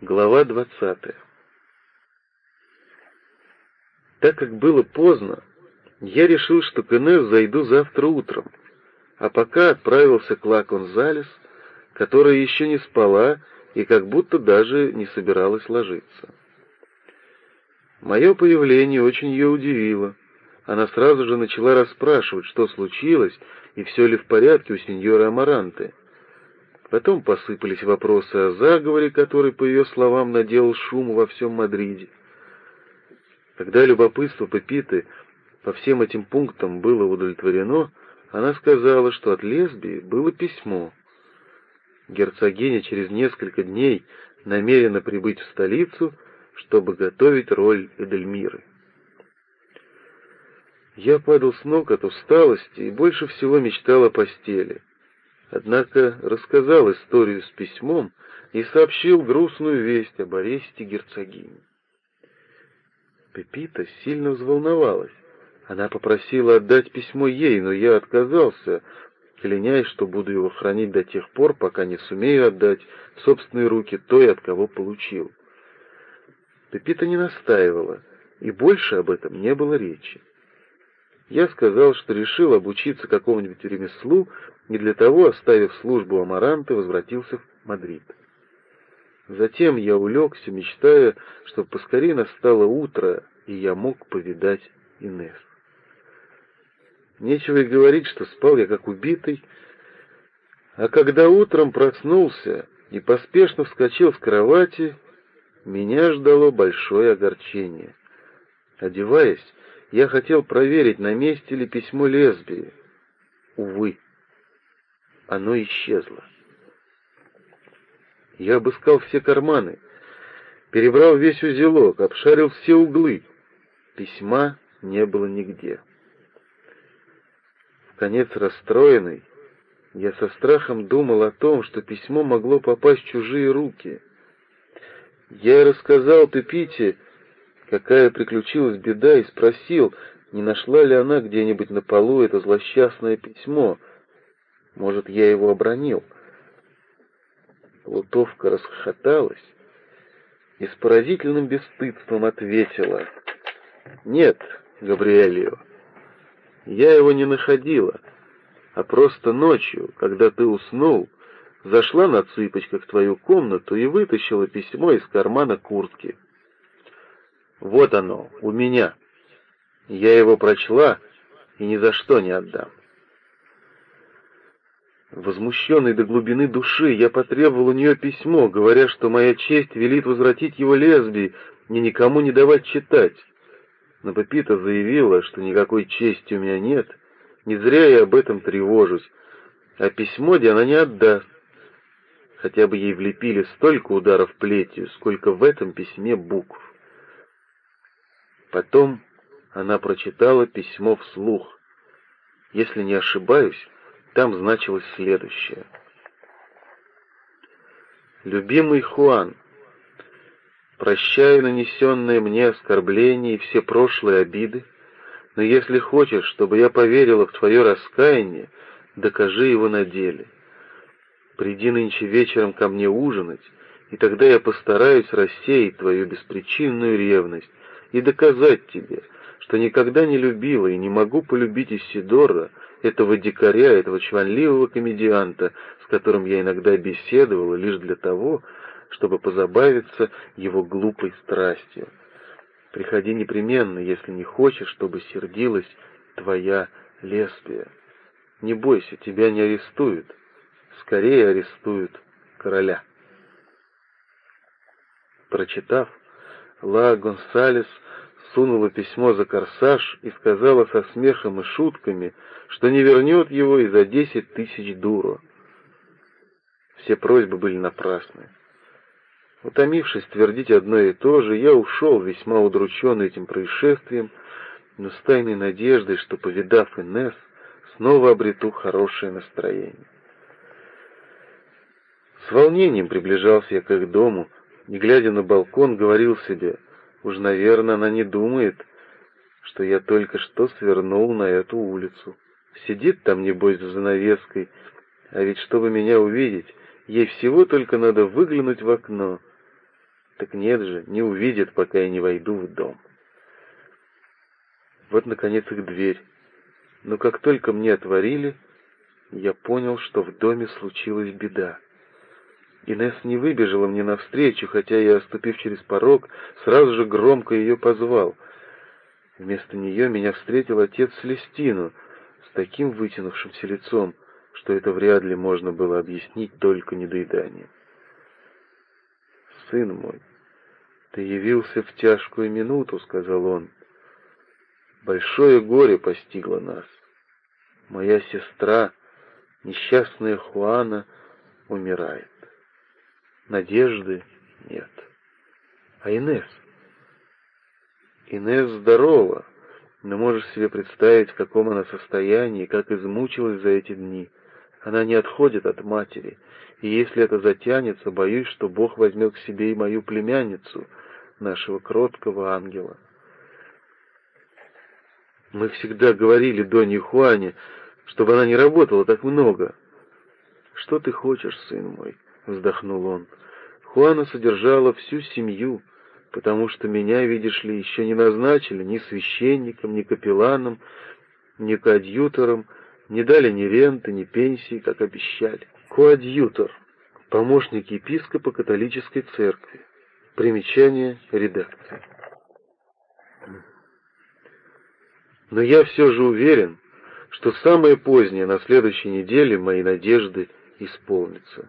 Глава двадцатая. Так как было поздно, я решил, что к Инесс зайду завтра утром, а пока отправился к Лаконзалес, которая еще не спала и как будто даже не собиралась ложиться. Мое появление очень ее удивило. Она сразу же начала расспрашивать, что случилось и все ли в порядке у сеньора Амаранты. Потом посыпались вопросы о заговоре, который, по ее словам, наделал шум во всем Мадриде. Когда любопытство Пепиты по всем этим пунктам было удовлетворено, она сказала, что от лесбии было письмо. Герцогиня через несколько дней намерена прибыть в столицу, чтобы готовить роль Эдельмиры. Я падал с ног от усталости и больше всего мечтал о постели. Однако рассказал историю с письмом и сообщил грустную весть об аресте герцогини. Пепита сильно взволновалась. Она попросила отдать письмо ей, но я отказался, клянясь, что буду его хранить до тех пор, пока не сумею отдать собственные руки той, от кого получил. Пепита не настаивала, и больше об этом не было речи. Я сказал, что решил обучиться какому-нибудь ремеслу, и для того, оставив службу Амаранты, возвратился в Мадрид. Затем я улегся, мечтая, чтобы поскорее настало утро, и я мог повидать Инесс. Нечего и говорить, что спал я как убитый, а когда утром проснулся и поспешно вскочил с кровати, меня ждало большое огорчение. Одеваясь, я хотел проверить, на месте ли письмо лесбии. Увы, оно исчезло. Я обыскал все карманы, перебрал весь узелок, обшарил все углы. Письма не было нигде. В конец расстроенный, я со страхом думал о том, что письмо могло попасть в чужие руки. Я рассказал Пепите, какая приключилась беда, и спросил, не нашла ли она где-нибудь на полу это злосчастное письмо. Может, я его обронил. Плутовка расхохоталась и с поразительным бесстыдством ответила. «Нет, Габриэлио, я его не находила, а просто ночью, когда ты уснул, зашла на цыпочках в твою комнату и вытащила письмо из кармана куртки. Вот оно, у меня. Я его прочла и ни за что не отдам. Возмущенный до глубины души, я потребовал у нее письмо, говоря, что моя честь велит возвратить его лесбии и никому не давать читать. Но Пепита заявила, что никакой чести у меня нет, не зря я об этом тревожусь, а письмо где она не отдаст. Хотя бы ей влепили столько ударов плетью, сколько в этом письме букв. Потом она прочитала письмо вслух. Если не ошибаюсь, там значилось следующее. «Любимый Хуан, прощаю нанесенные мне оскорбления и все прошлые обиды, но если хочешь, чтобы я поверила в твое раскаяние, докажи его на деле. Приди нынче вечером ко мне ужинать, и тогда я постараюсь рассеять твою беспричинную ревность и доказать тебе, что никогда не любила и не могу полюбить Исидора, этого дикаря, этого чванливого комедианта, с которым я иногда беседовала лишь для того, чтобы позабавиться его глупой страстью. Приходи непременно, если не хочешь, чтобы сердилась твоя лесбия. Не бойся, тебя не арестуют. Скорее арестуют короля. Прочитав, Ла Гонсалес сунула письмо за корсаж и сказала со смехом и шутками, что не вернет его и за десять тысяч дуро. Все просьбы были напрасны. Утомившись твердить одно и то же, я ушел, весьма удрученный этим происшествием, но с тайной надеждой, что, повидав Инесс, снова обрету хорошее настроение. С волнением приближался я к их дому, и, глядя на балкон, говорил себе — Уж, наверное, она не думает, что я только что свернул на эту улицу. Сидит там, небось, за занавеской, а ведь, чтобы меня увидеть, ей всего только надо выглянуть в окно. Так нет же, не увидят, пока я не войду в дом. Вот, наконец, их дверь. Но как только мне отворили, я понял, что в доме случилась беда. Инесс не выбежала мне навстречу, хотя я, оступив через порог, сразу же громко ее позвал. Вместо нее меня встретил отец Селестину с таким вытянувшимся лицом, что это вряд ли можно было объяснить только недоеданием. «Сын мой, ты явился в тяжкую минуту», — сказал он. «Большое горе постигло нас. Моя сестра, несчастная Хуана, умирает. Надежды нет. А Инес? Инес здорова, но можешь себе представить, в каком она состоянии, как измучилась за эти дни. Она не отходит от матери, и если это затянется, боюсь, что Бог возьмет к себе и мою племянницу, нашего кроткого ангела. Мы всегда говорили Доне Хуане, чтобы она не работала так много. «Что ты хочешь, сын мой?» — вздохнул он. «Хуана содержала всю семью, потому что меня, видишь ли, еще не назначили ни священником, ни капелланом, ни коадьютором, не дали ни ренты, ни пенсии, как обещали. Коадьютор — помощник епископа католической церкви. Примечание редакции. Но я все же уверен, что самое позднее, на следующей неделе, мои надежды исполнятся.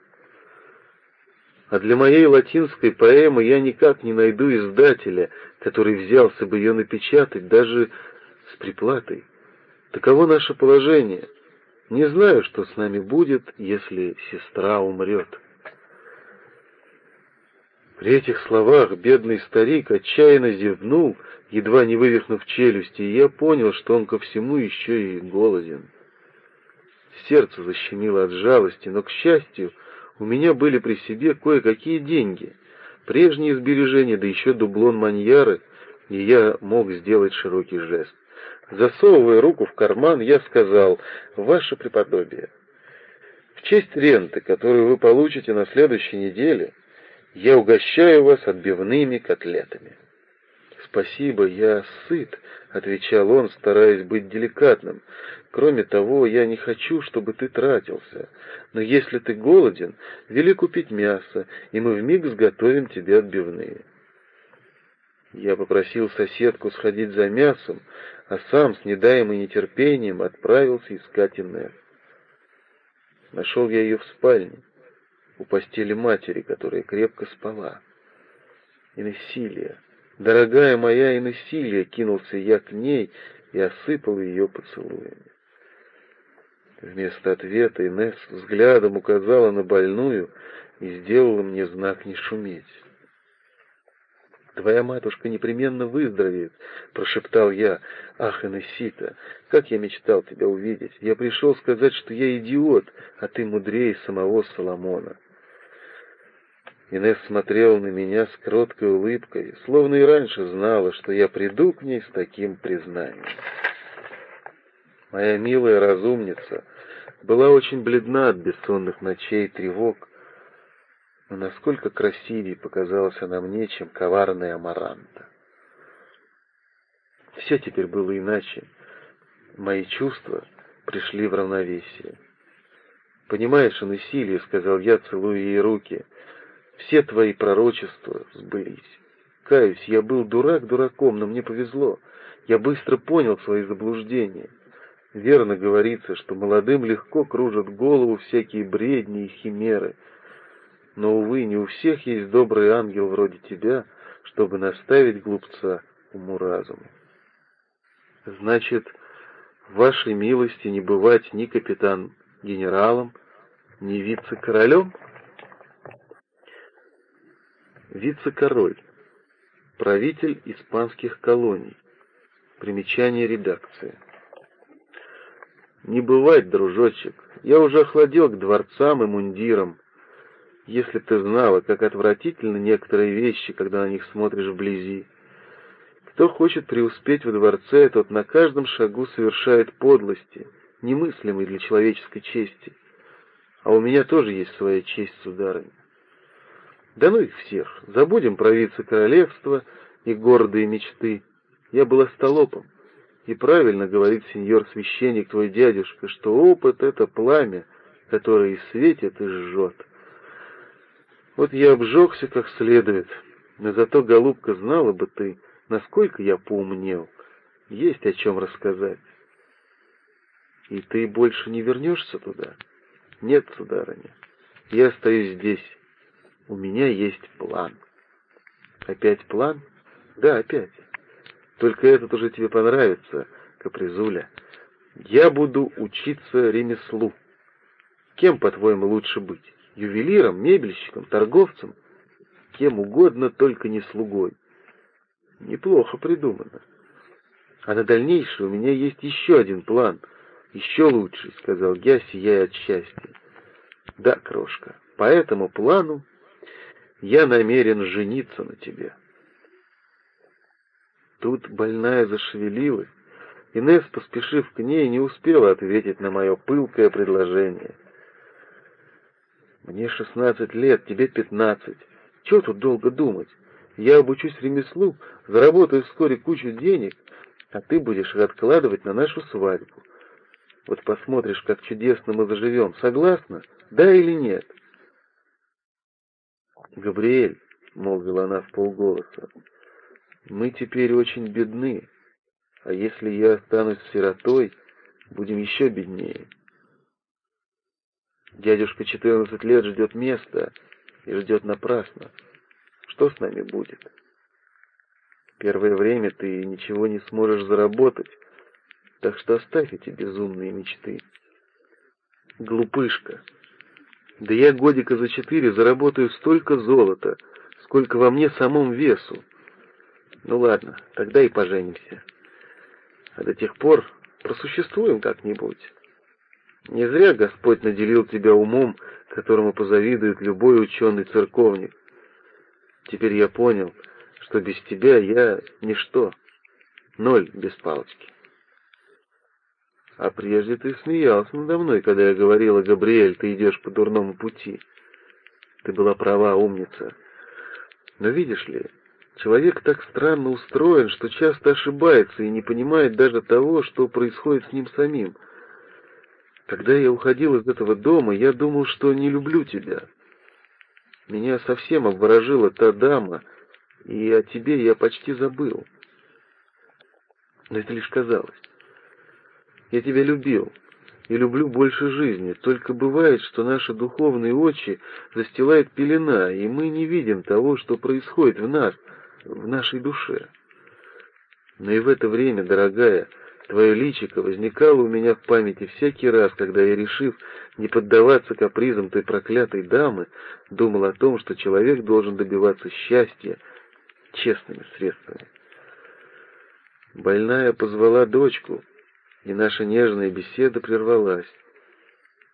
А для моей латинской поэмы я никак не найду издателя, который взялся бы ее напечатать даже с приплатой. Таково наше положение. Не знаю, что с нами будет, если сестра умрет. При этих словах бедный старик отчаянно зевнул, едва не вывихнув челюсти, и я понял, что он ко всему еще и голоден. Сердце защемило от жалости, но, к счастью, у меня были при себе кое-какие деньги, прежние сбережения, да еще дублон маньяры, и я мог сделать широкий жест. Засовывая руку в карман, я сказал, «Ваше преподобие, в честь ренты, которую вы получите на следующей неделе, я угощаю вас отбивными котлетами». «Спасибо, я сыт», — отвечал он, стараясь быть деликатным. «Кроме того, я не хочу, чтобы ты тратился. Но если ты голоден, вели купить мясо, и мы вмиг сготовим тебе отбивные». Я попросил соседку сходить за мясом, а сам с недаемым нетерпением отправился искать Инесс. Нашел я ее в спальне, у постели матери, которая крепко спала. Инессилия, дорогая моя Инессилия, кинулся я к ней и осыпал ее поцелуями. Вместо ответа Инесс взглядом указала на больную и сделала мне знак не шуметь. «Твоя матушка непременно выздоровеет», — прошептал я. «Ах, Инессита, как я мечтал тебя увидеть! Я пришел сказать, что я идиот, а ты мудрее самого Соломона». Инесс смотрела на меня с кроткой улыбкой, словно и раньше знала, что я приду к ней с таким признанием. Моя милая разумница была очень бледна от бессонных ночей и тревог, но насколько красивее показалась она мне, чем коварная амаранта. Все теперь было иначе. Мои чувства пришли в равновесие. «Понимаешь, Анесилия», — сказал я, целуя ей руки, — «все твои пророчества сбылись. Каюсь, я был дурак дураком, но мне повезло. Я быстро понял свои заблуждения. Верно говорится, что молодым легко кружат голову всякие бредни и химеры — но, увы, не у всех есть добрый ангел вроде тебя, чтобы наставить глупца уму-разуму. Значит, вашей милости не бывать ни капитан-генералом, ни вице-королем? Вице-король. Правитель испанских колоний. Примечание редакции. Не бывать, дружочек, я уже охладел к дворцам и мундирам, если ты знала, как отвратительны некоторые вещи, когда на них смотришь вблизи. Кто хочет преуспеть во дворце, тот на каждом шагу совершает подлости, немыслимые для человеческой чести. А у меня тоже есть своя честь, сударыня. Да ну их всех, забудем про вице-королевство и гордые мечты. Я был остолопом, и правильно говорит сеньор-священник, твой дядюшка, что опыт — это пламя, которое и светит, и жжет. Вот я обжегся как следует, но зато, голубка, знала бы ты, насколько я поумнел. Есть о чем рассказать. И ты больше не вернешься туда? Нет, сударыня, я остаюсь здесь. У меня есть план. Опять план? Да, опять. Только этот уже тебе понравится, капризуля. Я буду учиться ремеслу. Кем, по-твоему, лучше быть? Ювелиром, мебельщиком, торговцем? Кем угодно, только не слугой. Неплохо придумано. А на дальнейшее у меня есть еще один план. Еще лучший, — сказал я, сияя от счастья. Да, крошка, по этому плану я намерен жениться на тебе. Тут больная зашевелилась. Инесс, поспешив к ней, не успела ответить на мое пылкое предложение. «Мне шестнадцать лет, тебе пятнадцать. Чего тут долго думать? Я обучусь ремеслу, заработаю вскоре кучу денег, а ты будешь откладывать на нашу свадьбу. Вот посмотришь, как чудесно мы заживем. Согласна? Да или нет?» «Габриэль», — молвила она в полголоса, мы теперь очень бедны, а если я останусь сиротой, будем еще беднее. Дядюшка четырнадцать лет ждет места и ждет напрасно. Что с нами будет? Первое время ты ничего не сможешь заработать, так что оставь эти безумные мечты. Глупышка. Да я годика за четыре заработаю столько золота, сколько во мне самом весу. Ну ладно, тогда и поженимся. А до тех пор просуществуем как-нибудь. Не зря Господь наделил тебя умом, которому позавидует любой ученый-церковник. Теперь я понял, что без тебя я ничто, ноль без палочки. А прежде ты смеялся надо мной, когда я говорила, Габриэль, ты идешь по дурному пути. Ты была права, умница. Но видишь ли, Человек так странно устроен, что часто ошибается и не понимает даже того, что происходит с ним самим. Когда я уходил из этого дома, я думал, что не люблю тебя. Меня совсем обворожила та дама, и о тебе я почти забыл. Но это лишь казалось. Я тебя любил и люблю больше жизни, только бывает, что наши духовные очи застилает пелена, и мы не видим того, что происходит в нас — в нашей душе. Но и в это время, дорогая, твое личико возникало у меня в памяти всякий раз, когда я, решив не поддаваться капризам той проклятой дамы, думал о том, что человек должен добиваться счастья честными средствами. Больная позвала дочку, и наша нежная беседа прервалась.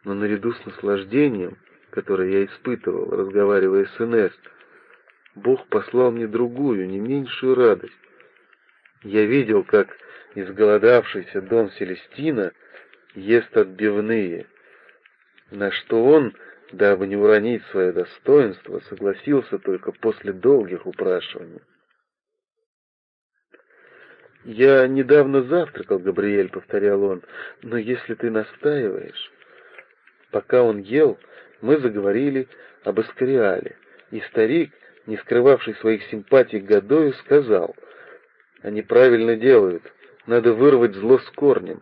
Но наряду с наслаждением, которое я испытывал, разговаривая с Инесс, Бог послал мне другую, не меньшую радость. Я видел, как изголодавшийся Дон Селестина ест отбивные, на что он, дабы не уронить свое достоинство, согласился только после долгих упрашиваний. «Я недавно завтракал, Габриэль», — повторял он, — «но если ты настаиваешь...» Пока он ел, мы заговорили об Эскориале, и старик, не скрывавший своих симпатий к Гадою, сказал, «Они правильно делают, надо вырвать зло с корнем.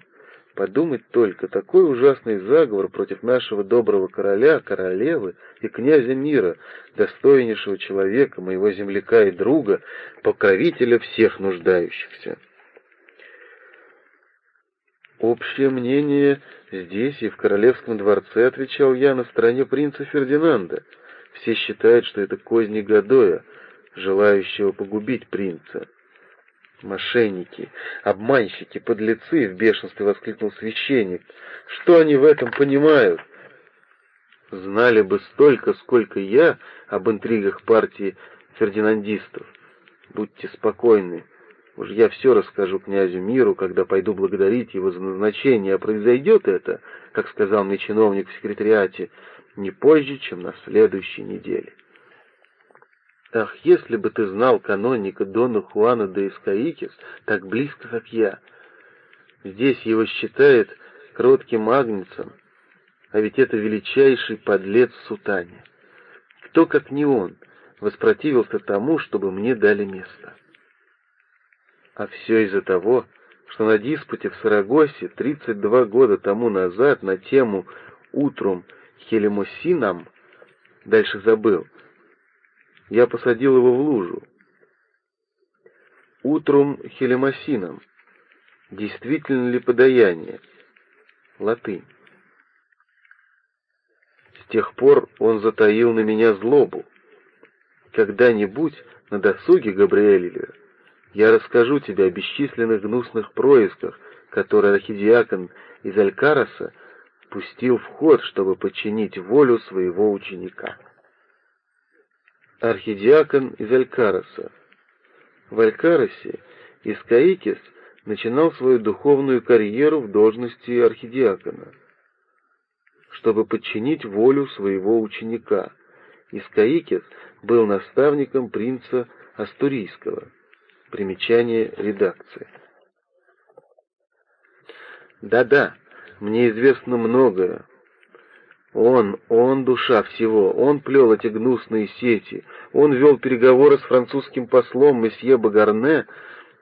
Подумать только, такой ужасный заговор против нашего доброго короля, королевы и князя мира, достойнейшего человека, моего земляка и друга, покровителя всех нуждающихся». Общее мнение здесь и в королевском дворце, отвечал я, на стороне принца Фердинанда — все считают, что это козни Гадоя, желающего погубить принца. «Мошенники, обманщики, подлецы!» — в бешенстве воскликнул священник. «Что они в этом понимают?» «Знали бы столько, сколько я об интригах партии фердинандистов. Будьте спокойны, уж я все расскажу князю миру, когда пойду благодарить его за назначение, а произойдет это, как сказал мне чиновник в секретариате, не позже, чем на следующей неделе. Ах, если бы ты знал каноника Дона Хуана де Искаикис так близко, как я. Здесь его считают кротким агнцем, а ведь это величайший подлец в сутане. Кто, как не он, воспротивился тому, чтобы мне дали место? А все из-за того, что на диспуте в Сарагосе 32 года тому назад на тему «Утром Хелемосинам» дальше забыл, я посадил его в лужу. Утром Хелемосином. Действительно ли подаяние? Латынь. С тех пор он затаил на меня злобу. Когда-нибудь на досуге, Габриэль, я расскажу тебе о бесчисленных гнусных происках, которые архидиакон из Алькараса пустил в ход, чтобы подчинить волю своего ученика архидиакон из Алькараса. В Алькарасе Искаикис начинал свою духовную карьеру в должности архидиакона, чтобы подчинить волю своего ученика. Искаикис был наставником принца Астурийского. Примечание редакции. Да-да, мне известно многое, он, он душа всего, он плел эти гнусные сети, он вел переговоры с французским послом месье Багарне,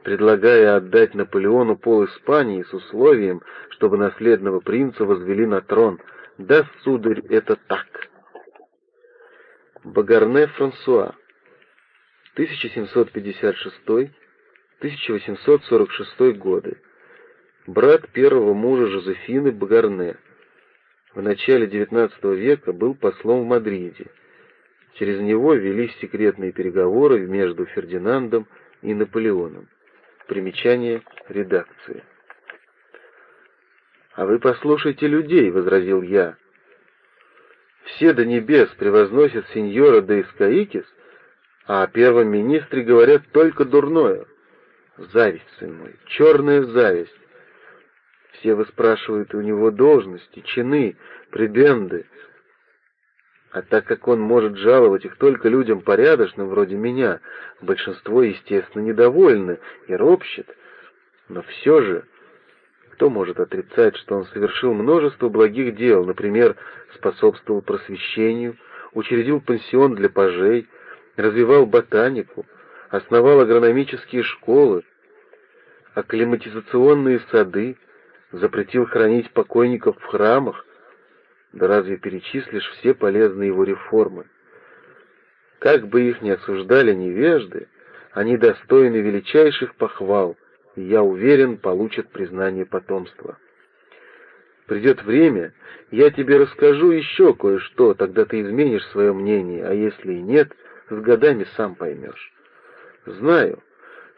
предлагая отдать Наполеону пол Испании с условием, чтобы наследного принца возвели на трон. Да, сударь, это так. Багарне Франсуа, 1756-1846 годы, брат первого мужа Жозефины Багарне, в начале XIX века был послом в Мадриде. Через него велись секретные переговоры между Фердинандом и Наполеоном. Примечание редакции. «А вы послушайте людей», — возразил я. «Все до небес превозносят сеньора де Искаикис, а о первом министре говорят только дурное. Зависть, сын мой, черная зависть. Все выспрашивают у него должности, чины, прибенды. А так как он может жаловать их только людям порядочным, вроде меня, большинство, естественно, недовольны и ропщет. Но все же, кто может отрицать, что он совершил множество благих дел, например, способствовал просвещению, учредил пансион для пажей, развивал ботанику, основал агрономические школы, акклиматизационные сады, запретил хранить покойников в храмах, да разве перечислишь все полезные его реформы? Как бы их ни осуждали невежды, они достойны величайших похвал, и, я уверен, получат признание потомства. Придет время, я тебе расскажу еще кое-что, тогда ты изменишь свое мнение, а если и нет, с годами сам поймешь. Знаю,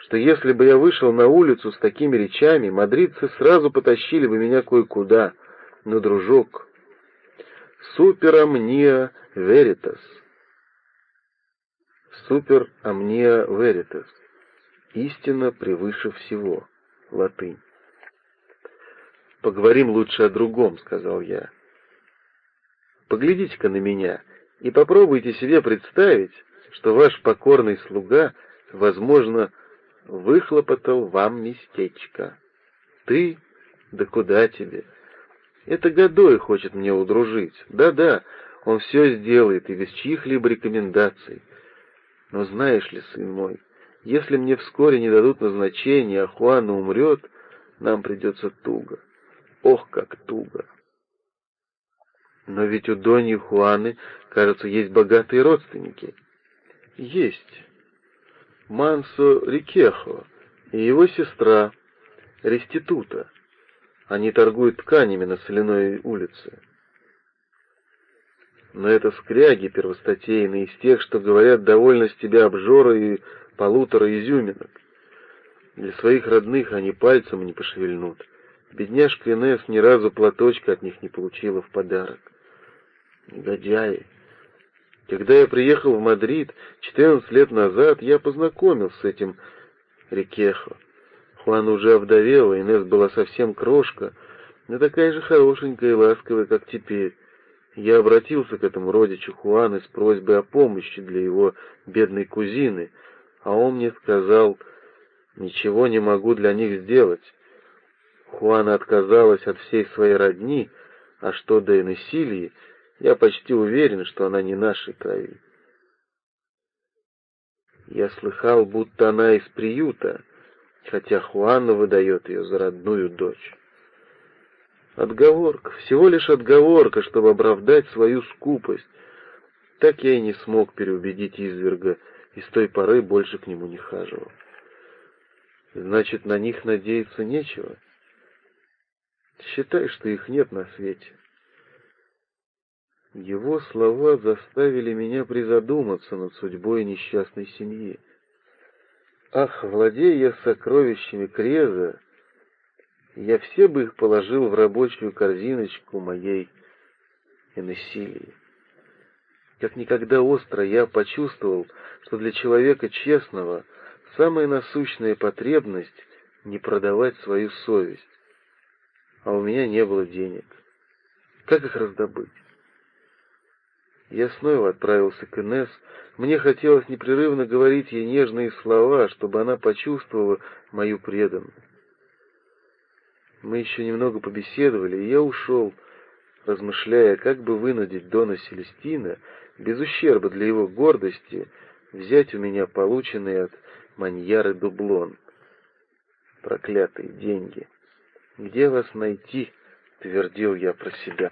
что если бы я вышел на улицу с такими речами, мадридцы сразу потащили бы меня кое-куда. Но, дружок, супер амния веритас. Супер амния веритас. Истина превыше всего. Латынь. «Поговорим лучше о другом», — сказал я. «Поглядите-ка на меня и попробуйте себе представить, что ваш покорный слуга, возможно, выхлопотал вам местечко. Ты? Да куда тебе? Это Годой хочет мне удружить. Да-да, он все сделает и без чьих-либо рекомендаций. Но знаешь ли, сын мой, если мне вскоре не дадут назначения, а Хуана умрет, нам придется туго. Ох, как туго! Но ведь у Доньи Хуаны, кажется, есть богатые родственники. Есть. Мансо Рикехо и его сестра Реститута. Они торгуют тканями на соляной улице. Но это скряги первостатейные из тех, что говорят довольно с тебя обжора и полутора изюминок. Для своих родных они пальцем не пошевельнут. Бедняжка Инесс ни разу платочка от них не получила в подарок. Негодяи! Когда я приехал в Мадрид 14 лет назад, я познакомился с этим Рикехо. Хуана уже овдовела, Инесс была совсем крошка, но такая же хорошенькая и ласковая, как теперь. Я обратился к этому родичу Хуаны с просьбой о помощи для его бедной кузины, а он мне сказал, ничего не могу для них сделать. Хуана отказалась от всей своей родни, а что до Энесилии, я почти уверен, что она не нашей крови. Я слыхал, будто она из приюта, хотя Хуана выдает ее за родную дочь. Отговорка, всего лишь отговорка, чтобы оправдать свою скупость. Так я и не смог переубедить изверга, и с той поры больше к нему не хаживал. Значит, на них надеяться нечего? Считай, что их нет на свете. Его слова заставили меня призадуматься над судьбой несчастной семьи. Ах, владея сокровищами Креза, я все бы их положил в рабочую корзиночку моей Энесилии. Как никогда остро я почувствовал, что для человека честного самая насущная потребность — не продавать свою совесть. А у меня не было денег. Как их раздобыть? Я снова отправился к Инесс. Мне хотелось непрерывно говорить ей нежные слова, чтобы она почувствовала мою преданность. Мы еще немного побеседовали, и я ушел, размышляя, как бы вынудить Дона Селестина, без ущерба для его гордости, взять у меня полученный от маньяры дублон. Проклятые деньги! Где вас найти? — твердил я про себя.